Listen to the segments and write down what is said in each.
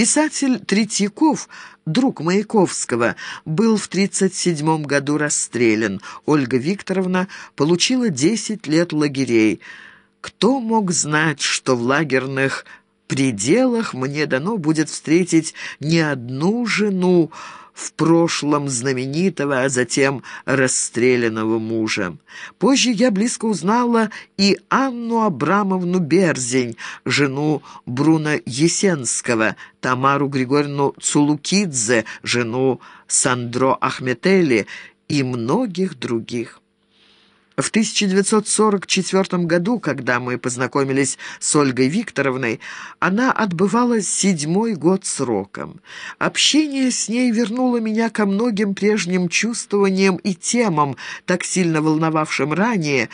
Писатель Третьяков, друг Маяковского, был в 1937 году расстрелян. Ольга Викторовна получила 10 лет лагерей. Кто мог знать, что в лагерных пределах мне дано будет встретить не одну жену, в прошлом знаменитого, а затем расстрелянного мужа. Позже я близко узнала и Анну Абрамовну Берзень, жену Бруна Есенского, Тамару Григорьевну Цулукидзе, жену Сандро Ахметели и многих других. В 1944 году, когда мы познакомились с Ольгой Викторовной, она отбывала седьмой год сроком. Общение с ней вернуло меня ко многим прежним чувствованиям и темам, так сильно волновавшим ранее,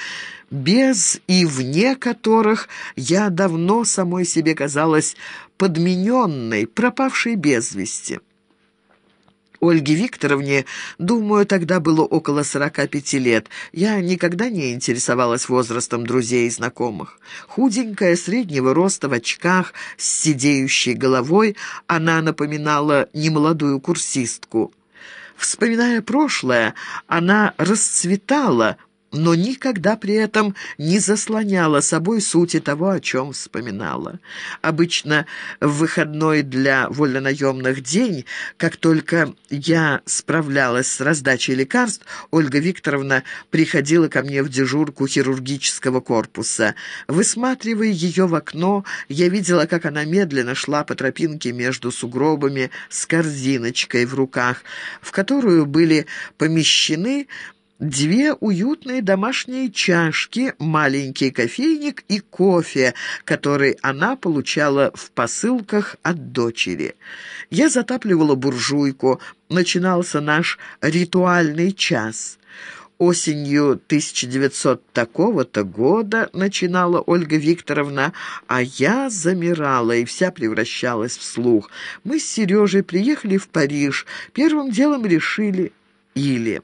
без и вне которых я давно самой себе казалась подмененной, пропавшей без вести. Ольге Викторовне, думаю, тогда было около 45 лет. Я никогда не интересовалась возрастом друзей и знакомых. Худенькая, среднего роста, в очках, с сидеющей головой, она напоминала немолодую курсистку. Вспоминая прошлое, она расцветала, но никогда при этом не заслоняла собой сути того, о чем вспоминала. Обычно в выходной для вольнонаемных день, как только я справлялась с раздачей лекарств, Ольга Викторовна приходила ко мне в дежурку хирургического корпуса. Высматривая ее в окно, я видела, как она медленно шла по тропинке между сугробами с корзиночкой в руках, в которую были помещены Две уютные домашние чашки, маленький кофейник и кофе, который она получала в посылках от дочери. Я затапливала буржуйку, начинался наш ритуальный час. Осенью 1900 такого-то года начинала Ольга Викторовна, а я замирала и вся превращалась в слух. Мы с Сережей приехали в Париж, первым делом решили «или»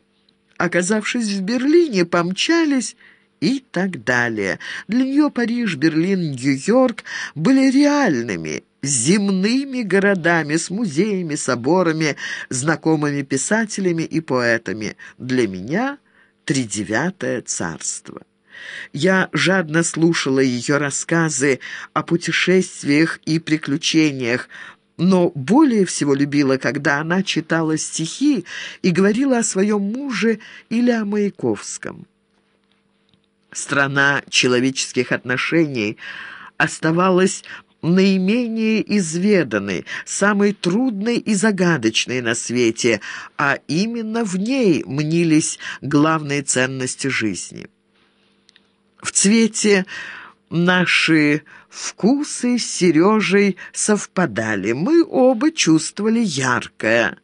оказавшись в Берлине, помчались и так далее. Для нее Париж, Берлин, Нью-Йорк были реальными, земными городами с музеями, соборами, знакомыми писателями и поэтами. Для меня — тридевятое царство. Я жадно слушала ее рассказы о путешествиях и приключениях, но более всего любила, когда она читала стихи и говорила о своем муже или о Маяковском. Страна человеческих отношений оставалась наименее изведанной, самой трудной и загадочной на свете, а именно в ней мнились главные ценности жизни. В цвете Наши вкусы с Сережей совпадали. Мы оба чувствовали яркое.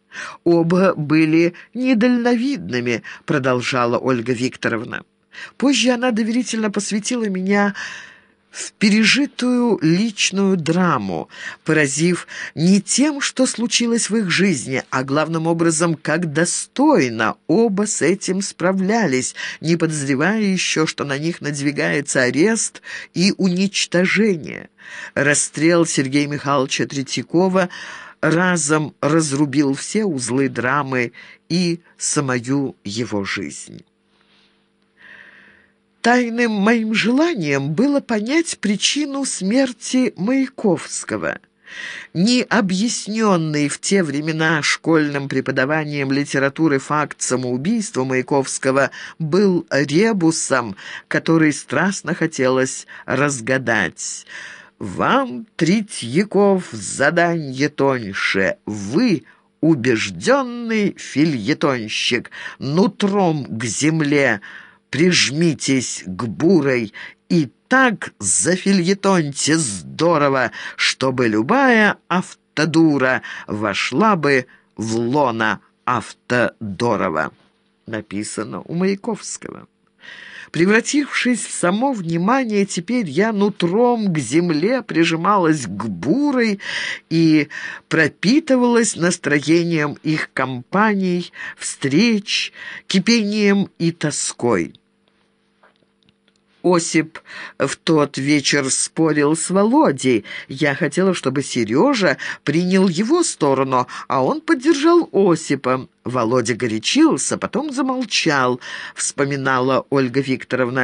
Оба были недальновидными, продолжала Ольга Викторовна. Позже она доверительно посвятила меня в пережитую личную драму, поразив не тем, что случилось в их жизни, а главным образом, как достойно оба с этим справлялись, не подозревая еще, что на них надвигается арест и уничтожение. Расстрел Сергея Михайловича Третьякова разом разрубил все узлы драмы и самую его жизнь. Тайным моим желанием было понять причину смерти Маяковского. Не объясненный в те времена школьным преподаванием литературы факт самоубийства Маяковского был ребусом, который страстно хотелось разгадать. «Вам, Третьяков, заданье тоньше. Вы — убежденный фильетонщик, нутром к земле» прижмитесь к бурой и так зафильетоньте здорово, чтобы любая автодура вошла бы в лона автодорова. Написано у Маяковского. Превратившись в само внимание, теперь я нутром к земле прижималась к бурой и пропитывалась настроением их компаний, встреч, кипением и тоской. Осип в тот вечер спорил с Володей. Я хотела, чтобы Сережа принял его сторону, а он поддержал Осипа. Володя горячился, потом замолчал, вспоминала Ольга Викторовна.